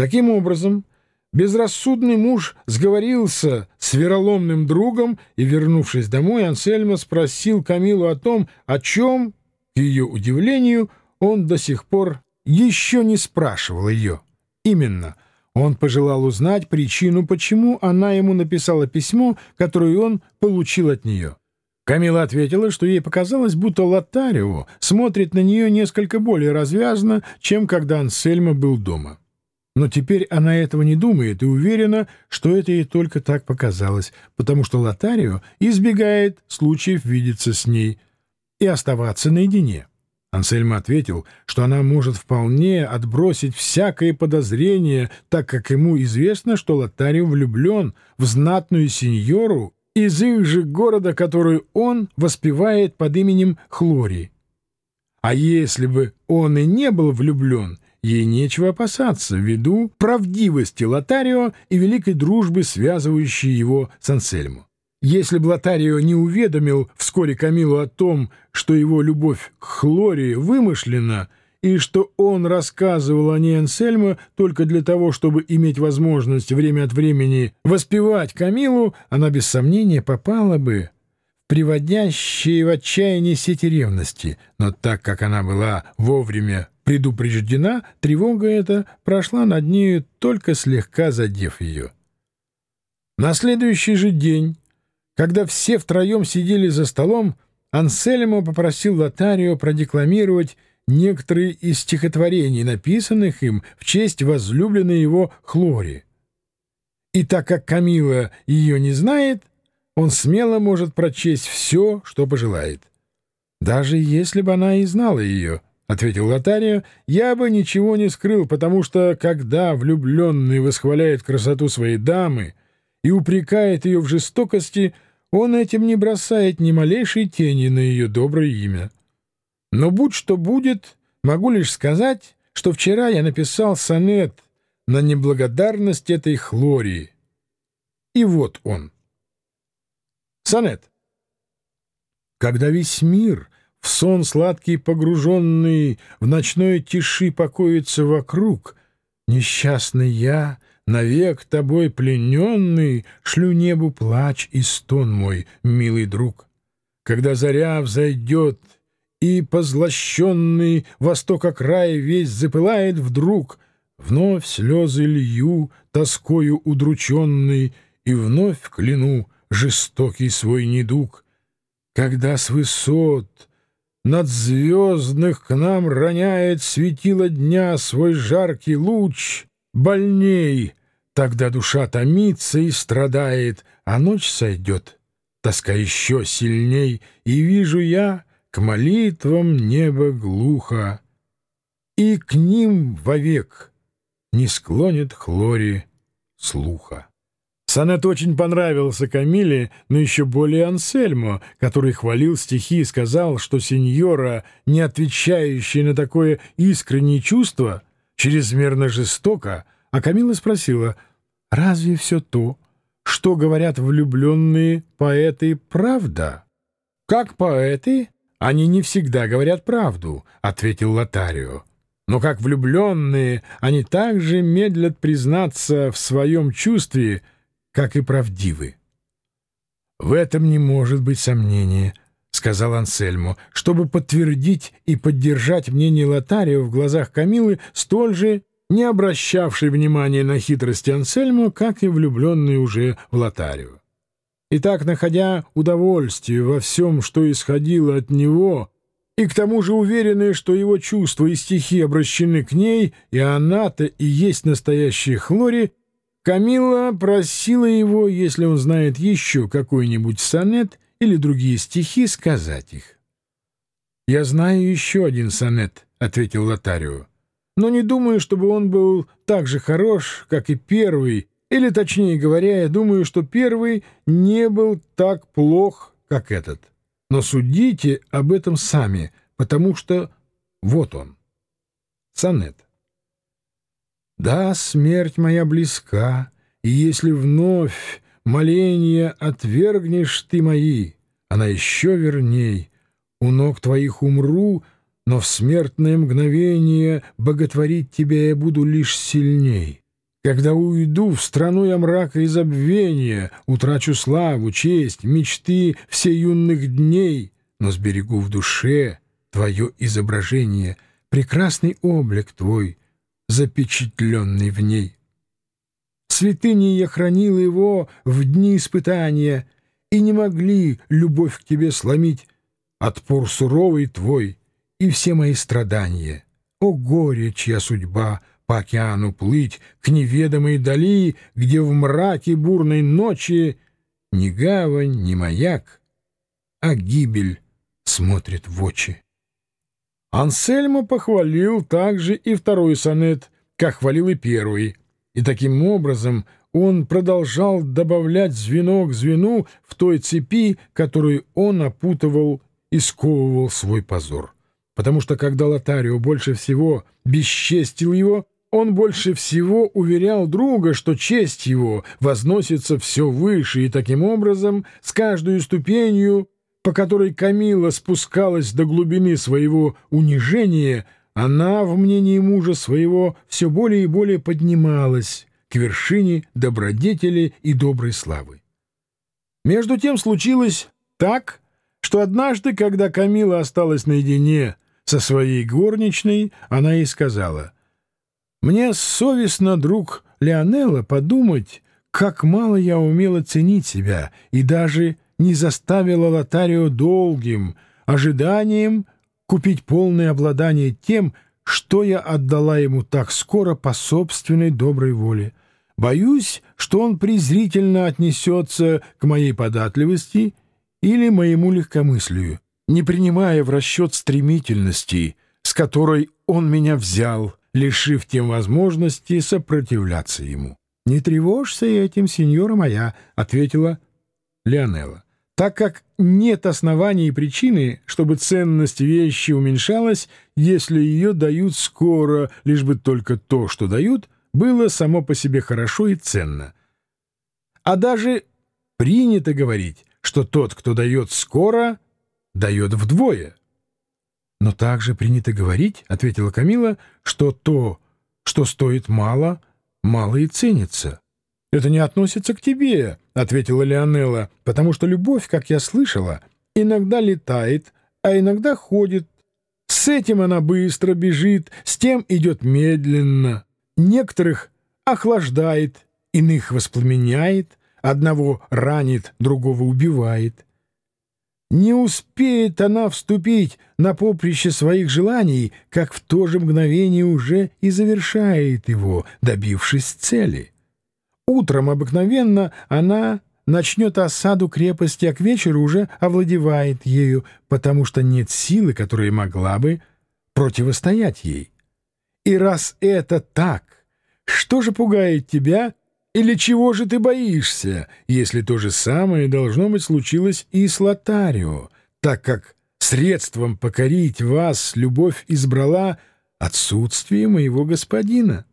Таким образом, безрассудный муж сговорился с вероломным другом, и, вернувшись домой, Ансельмо спросил Камилу о том, о чем, к ее удивлению, он до сих пор еще не спрашивал ее. Именно, он пожелал узнать причину, почему она ему написала письмо, которое он получил от нее. Камила ответила, что ей показалось, будто Лотарио смотрит на нее несколько более развязно, чем когда Ансельмо был дома. Но теперь она этого не думает и уверена, что это ей только так показалось, потому что Лотарио избегает случаев видеться с ней и оставаться наедине. Ансельмо ответил, что она может вполне отбросить всякое подозрение, так как ему известно, что Лотарио влюблен в знатную сеньору из их же города, которую он воспевает под именем Хлори. А если бы он и не был влюблен, ей нечего опасаться ввиду правдивости Лотарио и великой дружбы, связывающей его с Ансельмо. Если бы Лотарио не уведомил вскоре Камилу о том, что его любовь к Хлории вымышлена, и что он рассказывал о ней Ансельмо только для того, чтобы иметь возможность время от времени воспевать Камилу, она без сомнения попала бы приводящие в отчаяние сети ревности, но так как она была вовремя предупреждена, тревога эта прошла над нею, только слегка задев ее. На следующий же день когда все втроем сидели за столом, Ансельмо попросил Лотарио продекламировать некоторые из стихотворений, написанных им в честь возлюбленной его Хлори. И так как Камила ее не знает, он смело может прочесть все, что пожелает. «Даже если бы она и знала ее», — ответил Лотарио, — «я бы ничего не скрыл, потому что, когда влюбленный восхваляет красоту своей дамы и упрекает ее в жестокости, — он этим не бросает ни малейшей тени на ее доброе имя. Но будь что будет, могу лишь сказать, что вчера я написал сонет на неблагодарность этой Хлории. И вот он. Сонет. Когда весь мир, в сон сладкий погруженный, в ночной тиши покоится вокруг, несчастный я — Навек тобой плененный шлю небу плач и стон мой, милый друг. Когда заря взойдет, и позлощенный востока край весь запылает вдруг, вновь слезы лью, тоскою удрученный, и вновь кляну жестокий свой недуг. Когда с высот над звездных к нам роняет светило дня свой жаркий луч, больней. Тогда душа томится и страдает, а ночь сойдет, тоска еще сильней, и вижу я к молитвам небо глухо, и к ним вовек не склонит Хлори слуха. Сонет очень понравился Камиле, но еще более Ансельмо, который хвалил стихи и сказал, что сеньора, не отвечающая на такое искреннее чувство, чрезмерно жестоко, а Камила спросила, «Разве все то, что говорят влюбленные поэты, правда?» «Как поэты, они не всегда говорят правду», — ответил Лотарио. «Но как влюбленные, они также медлят признаться в своем чувстве, как и правдивы». «В этом не может быть сомнения», — сказал Ансельмо, чтобы подтвердить и поддержать мнение Лотарио в глазах Камилы столь же не обращавший внимания на хитрости Ансельмо, как и влюбленный уже в Лотарио. Итак, находя удовольствие во всем, что исходило от него, и к тому же уверенная, что его чувства и стихи обращены к ней, и она-то и есть настоящая Хлори, Камила просила его, если он знает еще какой-нибудь сонет или другие стихи, сказать их. «Я знаю еще один сонет», — ответил Лотарио но не думаю, чтобы он был так же хорош, как и первый, или, точнее говоря, я думаю, что первый не был так плох, как этот. Но судите об этом сами, потому что вот он. Сонет. Да, смерть моя близка, и если вновь моления отвергнешь ты мои, она еще верней. У ног твоих умру, но в смертное мгновение боготворить тебя я буду лишь сильней. когда уйду в страну я мрака и забвения, утрачу славу, честь, мечты все юных дней, но сберегу в душе твое изображение, прекрасный облик твой, запечатленный в ней. Святыни я хранил его в дни испытания, и не могли любовь к тебе сломить отпор суровый твой и все мои страдания. О горе, чья судьба по океану плыть к неведомой дали, где в мраке бурной ночи ни гавань, ни маяк, а гибель смотрит в очи. Ансельмо похвалил также и второй сонет, как хвалил и первый, и таким образом он продолжал добавлять звено к звену в той цепи, которую он опутывал и сковывал свой позор. Потому что когда Лотарио больше всего бесчестил его, он больше всего уверял друга, что честь его возносится все выше, и таким образом с каждой ступенью, по которой Камила спускалась до глубины своего унижения, она в мнении мужа своего все более и более поднималась к вершине добродетели и доброй славы. Между тем случилось так, что однажды, когда Камила осталась наедине со своей горничной, она ей сказала, «Мне совестно, друг Леонелла, подумать, как мало я умела ценить себя и даже не заставила Лотарио долгим ожиданием купить полное обладание тем, что я отдала ему так скоро по собственной доброй воле. Боюсь, что он презрительно отнесется к моей податливости или моему легкомыслию не принимая в расчет стремительности, с которой он меня взял, лишив тем возможности сопротивляться ему. — Не тревожься этим, сеньора моя, — ответила Леонелла, — так как нет оснований и причины, чтобы ценность вещи уменьшалась, если ее дают скоро, лишь бы только то, что дают, было само по себе хорошо и ценно. А даже принято говорить, что тот, кто дает скоро, дает вдвое. Но также принято говорить, — ответила Камила, — что то, что стоит мало, мало и ценится. — Это не относится к тебе, — ответила Леонелла, — потому что любовь, как я слышала, иногда летает, а иногда ходит. С этим она быстро бежит, с тем идет медленно. Некоторых охлаждает, иных воспламеняет, одного ранит, другого убивает. Не успеет она вступить на поприще своих желаний, как в то же мгновение уже и завершает его, добившись цели. Утром обыкновенно она начнет осаду крепости, а к вечеру уже овладевает ею, потому что нет силы, которая могла бы противостоять ей. И раз это так, что же пугает тебя или чего же ты боишься, если то же самое должно быть случилось и с Лотарио, так как средством покорить вас любовь избрала отсутствие моего господина?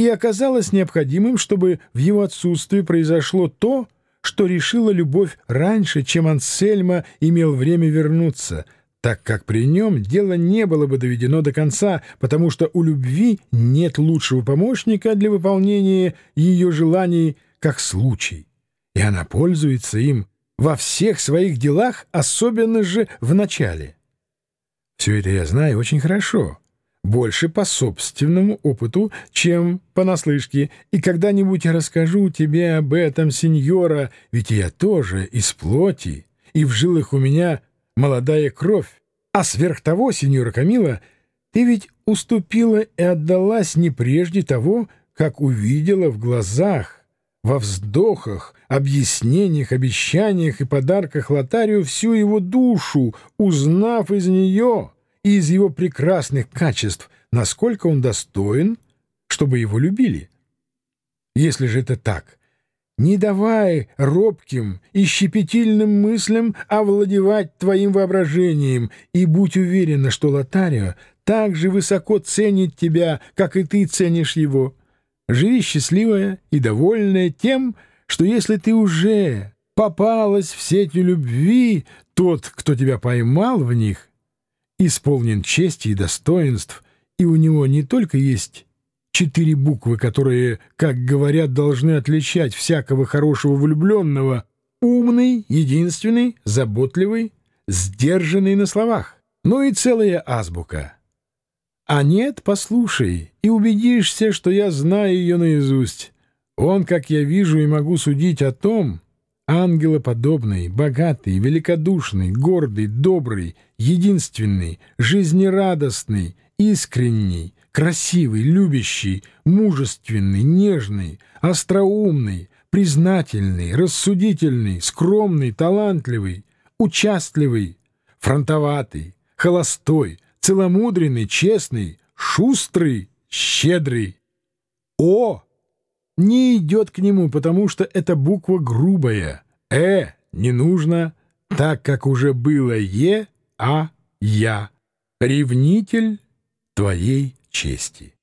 И оказалось необходимым, чтобы в его отсутствии произошло то, что решила любовь раньше, чем Ансельма имел время вернуться — так как при нем дело не было бы доведено до конца, потому что у любви нет лучшего помощника для выполнения ее желаний, как случай, и она пользуется им во всех своих делах, особенно же в начале. Все это я знаю очень хорошо, больше по собственному опыту, чем понаслышке, и когда-нибудь я расскажу тебе об этом, сеньора, ведь я тоже из плоти, и в жилах у меня молодая кровь. А сверх того, сеньора Камила, ты ведь уступила и отдалась не прежде того, как увидела в глазах, во вздохах, объяснениях, обещаниях и подарках Лотарию всю его душу, узнав из нее и из его прекрасных качеств, насколько он достоин, чтобы его любили. Если же это так, не давай робким и щепетильным мыслям овладевать твоим воображением, и будь уверена, что Лотарио так же высоко ценит тебя, как и ты ценишь его. Живи счастливая и довольная тем, что если ты уже попалась в сети любви, тот, кто тебя поймал в них, исполнен чести и достоинств, и у него не только есть четыре буквы, которые, как говорят, должны отличать всякого хорошего влюбленного. Умный, единственный, заботливый, сдержанный на словах. Ну и целая азбука. А нет, послушай, и убедишься, что я знаю ее наизусть. Он, как я вижу и могу судить о том, ангелоподобный, богатый, великодушный, гордый, добрый, единственный, жизнерадостный, искренний, красивый, любящий, мужественный, нежный, остроумный, признательный, рассудительный, скромный, талантливый, участливый, фронтоватый, холостой, целомудренный, честный, шустрый, щедрый. О! Не идет к нему, потому что эта буква грубая. Э не нужно, так как уже было Е, А, Я. Ревнитель твоей чести.